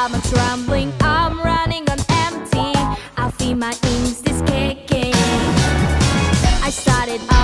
stomach rumbling. I'm running on empty. I feel my inks is kicking. I started.